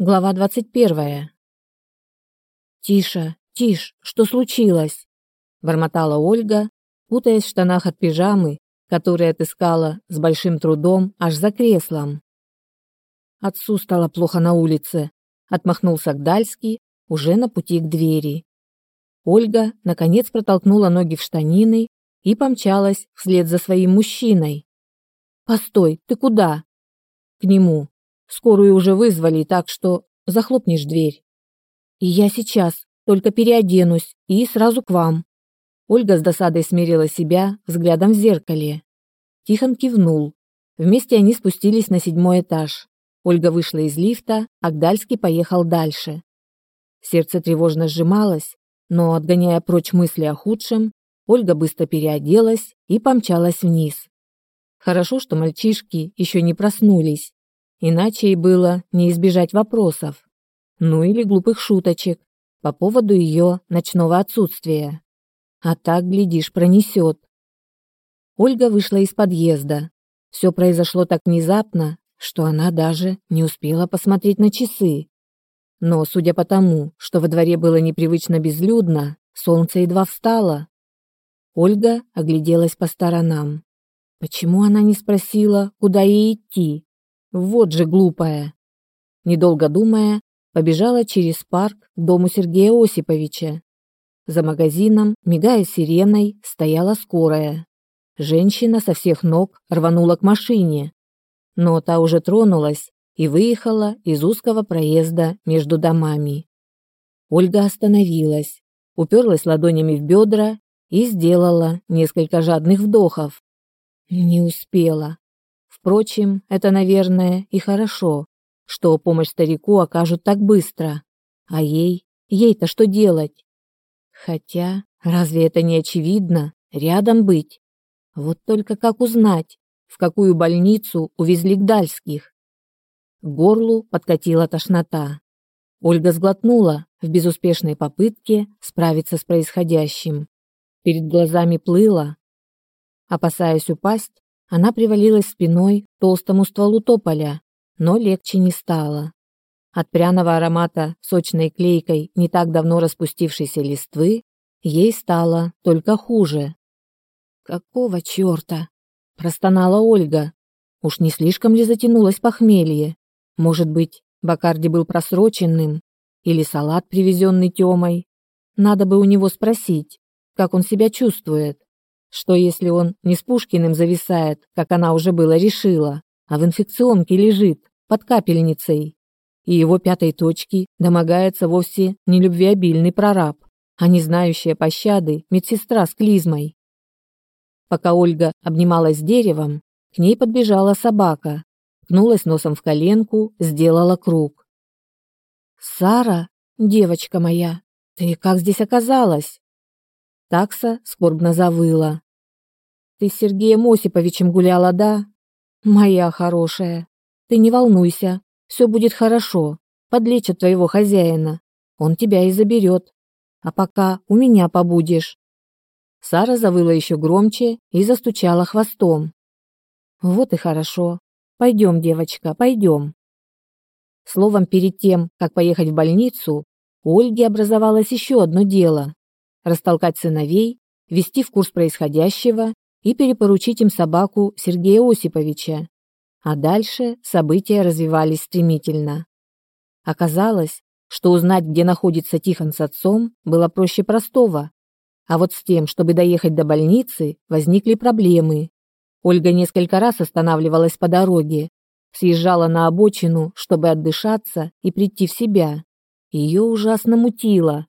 Глава двадцать первая. «Тише, тише, что случилось?» – бормотала Ольга, путаясь в штанах от пижамы, которые отыскала с большим трудом аж за креслом. Отцу стало плохо на улице, отмахнулся Гдальский, уже на пути к двери. Ольга, наконец, протолкнула ноги в штанины и помчалась вслед за своим мужчиной. «Постой, ты куда?» «К нему. Скорую уже вызвали, так что захлопнешь дверь. И я сейчас только переоденусь и сразу к вам. Ольга с досадой смирила себя взглядом в зеркале. Тихон кивнул. Вместе они спустились на седьмой этаж. Ольга вышла из лифта, а Гдальский поехал дальше. Сердце тревожно сжималось, но, отгоняя прочь мысли о худшем, Ольга быстро переоделась и помчалась вниз. Хорошо, что мальчишки еще не проснулись. Иначе и было не избежать вопросов. Ну или глупых шуточек по поводу ее ночного отсутствия. А так, глядишь, пронесет. Ольга вышла из подъезда. Все произошло так внезапно, что она даже не успела посмотреть на часы. Но, судя по тому, что во дворе было непривычно безлюдно, солнце едва встало. Ольга огляделась по сторонам. Почему она не спросила, куда ей идти? Вот же глупая. Недолго думая, побежала через парк к дому Сергея Осиповича. За магазином, мигая сиреной, стояла скорая. Женщина со всех ног рванула к машине, но та уже тронулась и выехала из узкого проезда между домами. Ольга остановилась, уперлась ладонями в бедра и сделала несколько жадных вдохов. Не успела. Впрочем, это, наверное, и хорошо, что помощь старику окажут так быстро. А ей, ей-то что делать? Хотя, разве это не очевидно? Рядом быть. Вот только как узнать, в какую больницу увезли Гдальских? К горлу подкатила тошнота. Ольга сглотнула в безуспешной попытке справиться с происходящим. Перед глазами плыло. Опасаясь упасть, она привалилась спиной к толстому стволу тополя, но легче не стало. От пряного аромата сочной клейкой не так давно распустившейся листвы ей стало только хуже. «Какого черта?» – простонала Ольга. Уж не слишком ли затянулось похмелье? Может быть, Бакарди был просроченным? Или салат, привезенный Тёмой? Надо бы у него спросить, как он себя чувствует. Что если он не с Пушкиным зависает, как она уже было решила, а в инфекционке лежит, под капельницей? И его пятой точки домогается вовсе не любвеобильный прораб, а не знающая пощады медсестра с клизмой. Пока Ольга обнималась с деревом, к ней подбежала собака, ткнулась носом в коленку, сделала круг. «Сара, девочка моя, ты как здесь оказалась?» Такса скорбно завыла. «Ты с Сергеем Осиповичем гуляла, да? Моя хорошая. Ты не волнуйся, все будет хорошо. Подлечат твоего хозяина. Он тебя и заберет. А пока у меня побудешь». Сара завыла еще громче и застучала хвостом. «Вот и хорошо. Пойдем, девочка, пойдем». Словом, перед тем, как поехать в больницу, у Ольги образовалось еще одно дело растолкать сыновей, ввести в курс происходящего и перепоручить им собаку Сергея Осиповича. А дальше события развивались стремительно. Оказалось, что узнать, где находится Тихон с отцом, было проще простого. А вот с тем, чтобы доехать до больницы, возникли проблемы. Ольга несколько раз останавливалась по дороге, съезжала на обочину, чтобы отдышаться и прийти в себя. Ее ужасно мутило,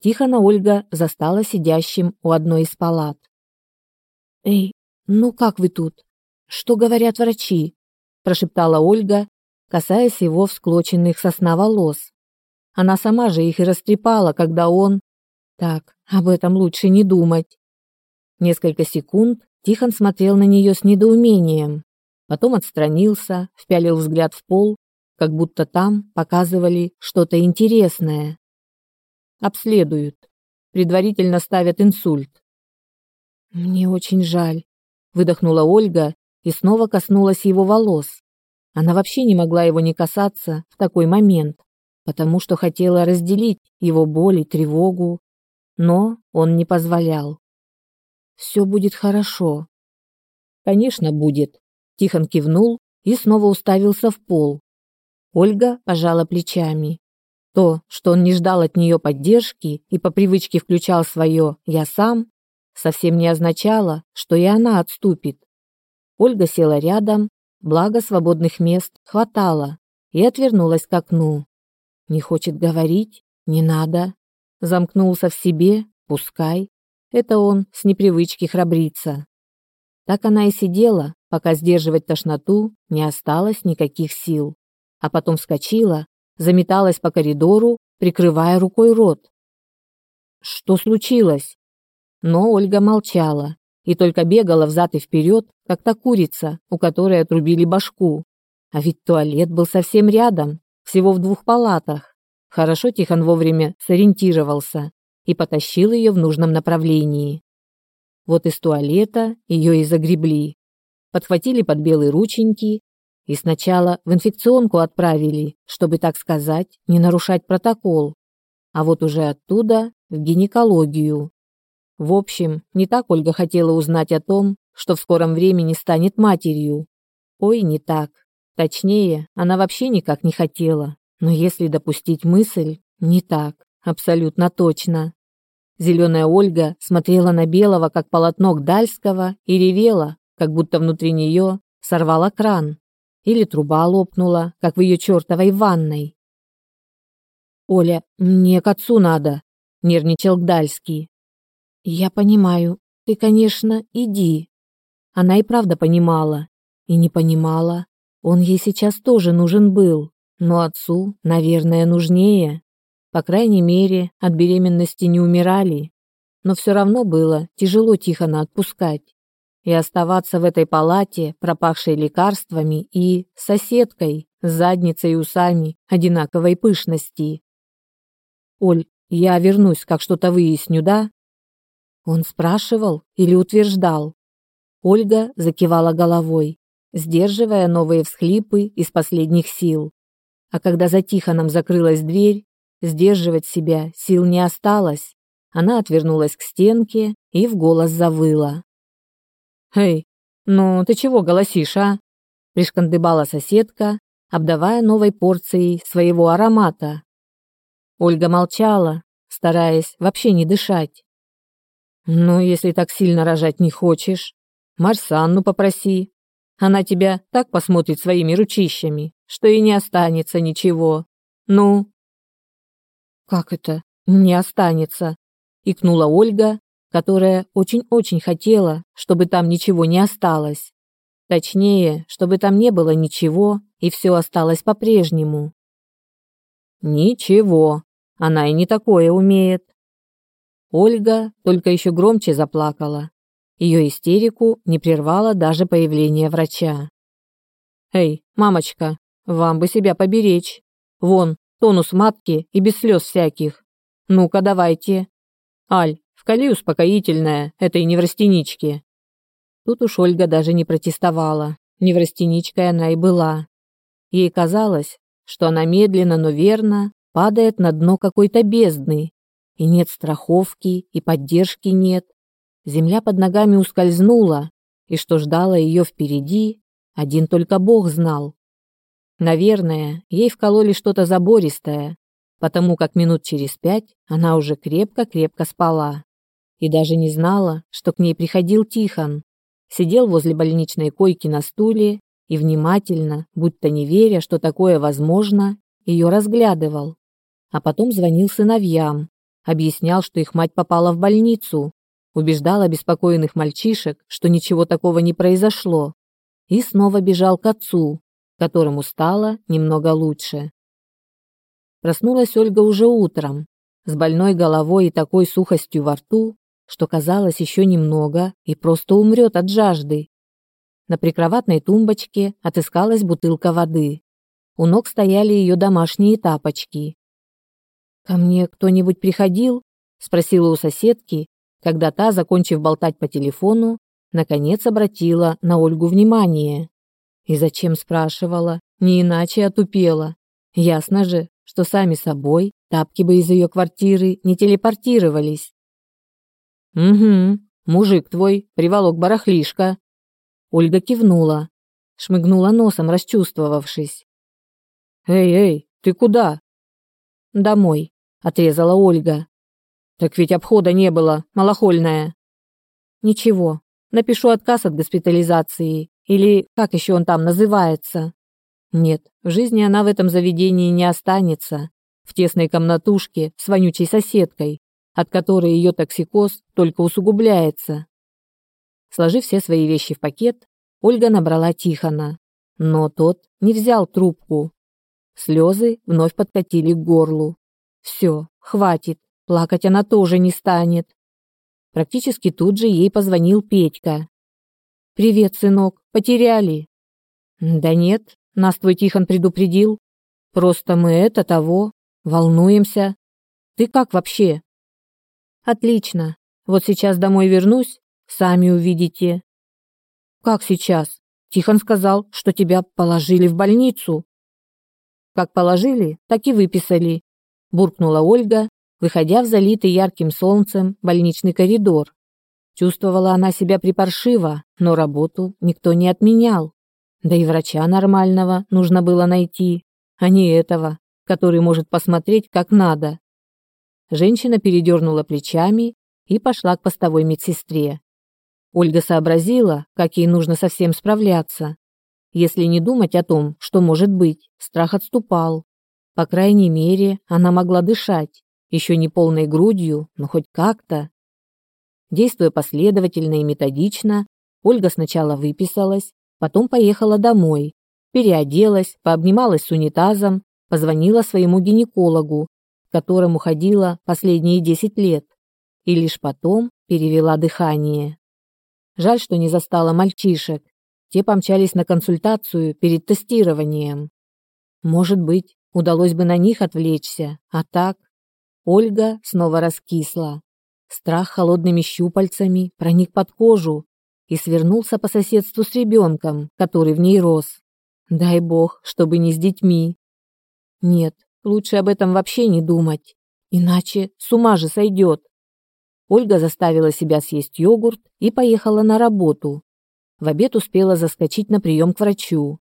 Тихона Ольга застала сидящим у одной из палат. «Эй, ну как вы тут? Что говорят врачи?» прошептала Ольга, касаясь его всклоченных сосна волос. Она сама же их и растрепала, когда он... Так, об этом лучше не думать. Несколько секунд Тихон смотрел на нее с недоумением, потом отстранился, впялил взгляд в пол, как будто там показывали что-то интересное. Обследуют. Предварительно ставят инсульт. Мне очень жаль, выдохнула Ольга и снова коснулась его волос. Она вообще не могла его не касаться в такой момент, потому что хотела разделить его боль и тревогу, но он не позволял. Все будет хорошо. Конечно, будет. Тихон кивнул и снова уставился в пол. Ольга пожала плечами. То, что он не ждал от нее поддержки и по привычке включал свое «я сам», совсем не означало, что и она отступит. Ольга села рядом, благо свободных мест хватало, и отвернулась к окну. Не хочет говорить? Не надо. Замкнулся в себе? Пускай. Это он с непривычки храбрится. Так она и сидела, пока сдерживать тошноту не осталось никаких сил. А потом вскочила, заметалась по коридору, прикрывая рукой рот. Что случилось? Но Ольга молчала и только бегала взад и вперед, как та курица, у которой отрубили башку. А ведь туалет был совсем рядом, всего в двух палатах. Хорошо Тихон вовремя сориентировался и потащил ее в нужном направлении. Вот из туалета ее и загребли. Подхватили под белые рученьки и сначала в инфекционку отправили, чтобы, так сказать, не нарушать протокол. А вот уже оттуда в гинекологию. В общем, не так Ольга хотела узнать о том, что в скором времени станет матерью. Ой, не так. Точнее, она вообще никак не хотела. Но если допустить мысль, не так, абсолютно точно. Зеленая Ольга смотрела на белого, как полотно Гдальского, и ревела, как будто внутри нее сорвала кран. Или труба лопнула, как в ее чертовой ванной. «Оля, мне к отцу надо», — нервничал Гдальский. «Я понимаю. Ты, конечно, иди». Она и правда понимала. И не понимала. Он ей сейчас тоже нужен был. Но отцу, наверное, нужнее. По крайней мере, от беременности не умирали. Но все равно было тяжело Тихона отпускать. И оставаться в этой палате, пропахшей лекарствами и соседкой с задницей и усами одинаковой пышности. «Оль, я вернусь, как что-то выясню, да?» Он спрашивал или утверждал? Ольга закивала головой, сдерживая новые всхлипы из последних сил. А когда за Тихоном закрылась дверь, Сдерживать себя сил не осталось. Она отвернулась к стенке и в голос завыла. «Эй, ну ты чего голосишь, а?» Пришкандыбала соседка, обдавая новой порцией своего аромата. Ольга молчала, стараясь вообще не дышать. «Ну, если так сильно рожать не хочешь, Марсанну попроси. Она тебя так посмотрит своими ручищами, что и не останется ничего. Ну, «Как это? Не останется?» — икнула Ольга, которая очень-очень хотела, чтобы там ничего не осталось. Точнее, чтобы там не было ничего, и все осталось по-прежнему. «Ничего, она и не такое умеет». Ольга только еще громче заплакала. Ее истерику не прервало даже появление врача. «Эй, мамочка, вам бы себя поберечь. Вон, Тонус матки и без слез всяких. Ну-ка, давайте. Аль, вкали успокоительное этой неврастеничке. Тут уж Ольга даже не протестовала. Неврастеничкой она и была. Ей казалось, что она медленно, но верно падает на дно какой-то бездны. И нет страховки, и поддержки нет. Земля под ногами ускользнула, и что ждало ее впереди, один только Бог знал. Наверное, ей вкололи что-то забористое, потому как минут через пять она уже крепко-крепко спала и даже не знала, что к ней приходил Тихон. Сидел возле больничной койки на стуле и внимательно, будто не веря, что такое возможно, ее разглядывал. А потом звонил сыновьям, объяснял, что их мать попала в больницу, убеждал обеспокоенных мальчишек, что ничего такого не произошло, и снова бежал к отцу, которому стало немного лучше. Проснулась Ольга уже утром, с больной головой и такой сухостью во рту, что казалось еще немного и просто умрет от жажды. На прикроватной тумбочке отыскалась бутылка воды. У ног стояли ее домашние тапочки. «Ко мне кто-нибудь приходил?» – спросила у соседки, когда та, закончив болтать по телефону, наконец обратила на Ольгу внимание. И зачем спрашивала? Не иначе отупела. Ясно же, что сами собой тапки бы из ее квартиры не телепортировались. Угу, мужик твой приволок барахлишко. Ольга кивнула, шмыгнула носом, расчувствовавшись. Эй, эй, ты куда? Домой, отрезала Ольга. Так ведь обхода не было, малохольная. Ничего, напишу отказ от госпитализации или как еще он там называется. Нет, в жизни она в этом заведении не останется. В тесной комнатушке с вонючей соседкой, от которой ее токсикоз только усугубляется. Сложив все свои вещи в пакет, Ольга набрала Тихона, но тот не взял трубку. Слезы вновь подкатили к горлу. Все, хватит, плакать она тоже не станет. Практически тут же ей позвонил Петька. «Привет, сынок, потеряли?» «Да нет, нас твой Тихон предупредил. Просто мы это того, волнуемся. Ты как вообще?» «Отлично. Вот сейчас домой вернусь, сами увидите». «Как сейчас?» Тихон сказал, что тебя положили в больницу. Как положили, так и выписали, буркнула Ольга, выходя в залитый ярким солнцем больничный коридор. Чувствовала она себя припаршиво, но работу никто не отменял. Да и врача нормального нужно было найти, а не этого, который может посмотреть как надо. Женщина передернула плечами и пошла к постовой медсестре. Ольга сообразила, как ей нужно совсем справляться. Если не думать о том, что может быть, страх отступал. По крайней мере, она могла дышать, еще не полной грудью, но хоть как-то. Действуя последовательно и методично, Ольга сначала выписалась, потом поехала домой, переоделась, пообнималась с унитазом, позвонила своему гинекологу, к которому ходила последние 10 лет, и лишь потом перевела дыхание. Жаль, что не застала мальчишек. Те помчались на консультацию перед тестированием. Может быть, удалось бы на них отвлечься, а так... Ольга снова раскисла. Страх холодными щупальцами проник под кожу и свернулся по соседству с ребенком, который в ней рос. Дай бог, чтобы не с детьми. Нет, лучше об этом вообще не думать, иначе с ума же сойдет. Ольга заставила себя съесть йогурт и поехала на работу. В обед успела заскочить на прием к врачу.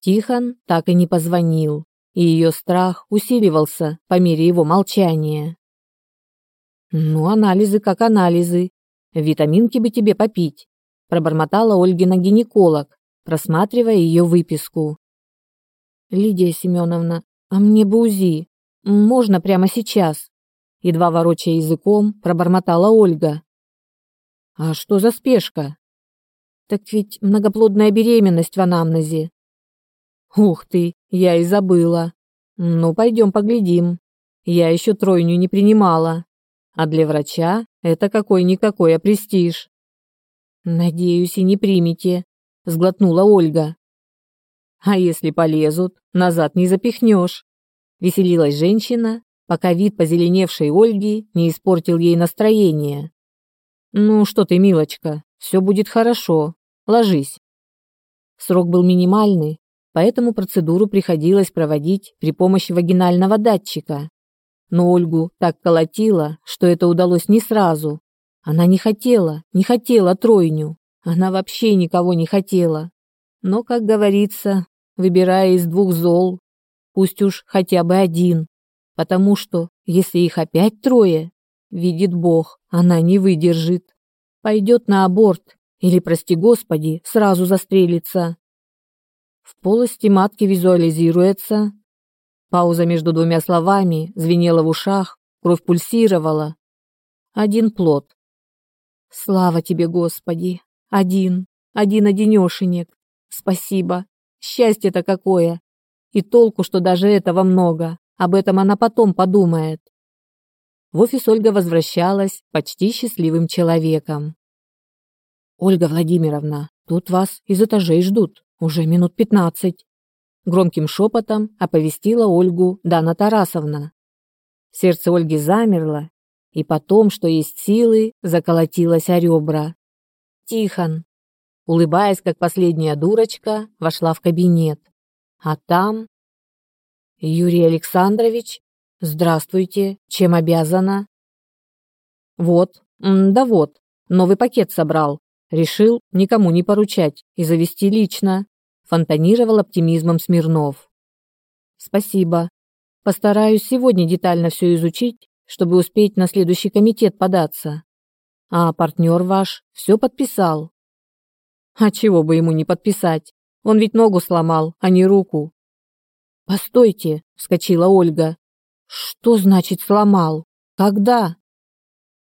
Тихон так и не позвонил, и ее страх усиливался по мере его молчания. «Ну, анализы как анализы. Витаминки бы тебе попить», пробормотала Ольгина гинеколог, просматривая ее выписку. «Лидия Семеновна, а мне бы УЗИ. Можно прямо сейчас?» едва ворочая языком, пробормотала Ольга. А что за спешка? Так ведь многоплодная беременность в анамнезе. Ух ты, я и забыла. Ну, пойдем поглядим. Я еще тройню не принимала. А для врача это какой-никакой престиж. Надеюсь, и не примете, сглотнула Ольга. А если полезут, назад не запихнешь. Веселилась женщина, пока вид позеленевшей Ольги не испортил ей настроение. «Ну что ты, милочка, все будет хорошо. Ложись». Срок был минимальный, поэтому процедуру приходилось проводить при помощи вагинального датчика. Но Ольгу так колотило, что это удалось не сразу. Она не хотела, не хотела тройню. Она вообще никого не хотела. Но, как говорится, выбирая из двух зол, пусть уж хотя бы один потому что, если их опять трое, видит Бог, она не выдержит. Пойдет на аборт или, прости господи, сразу застрелится. В полости матки визуализируется. Пауза между двумя словами звенела в ушах, кровь пульсировала. Один плод. Слава тебе, Господи! Один, один-одинешенек. Спасибо. Счастье-то какое! И толку, что даже этого много. Об этом она потом подумает. В офис Ольга возвращалась почти счастливым человеком. «Ольга Владимировна, тут вас из этажей ждут. Уже минут пятнадцать». Громким шепотом оповестила Ольгу Дана Тарасовна. Сердце Ольги замерло, и потом, что есть силы, заколотилось о ребра. «Тихон, улыбаясь, как последняя дурочка, вошла в кабинет. А там... Юрий Александрович, здравствуйте, чем обязана? Вот, да вот, новый пакет собрал. Решил никому не поручать и завести лично. Фонтанировал оптимизмом Смирнов. Спасибо. Постараюсь сегодня детально все изучить, чтобы успеть на следующий комитет податься. А партнер ваш все подписал. А чего бы ему не подписать? Он ведь ногу сломал, а не руку. Постойте, вскочила Ольга. Что значит сломал? Когда?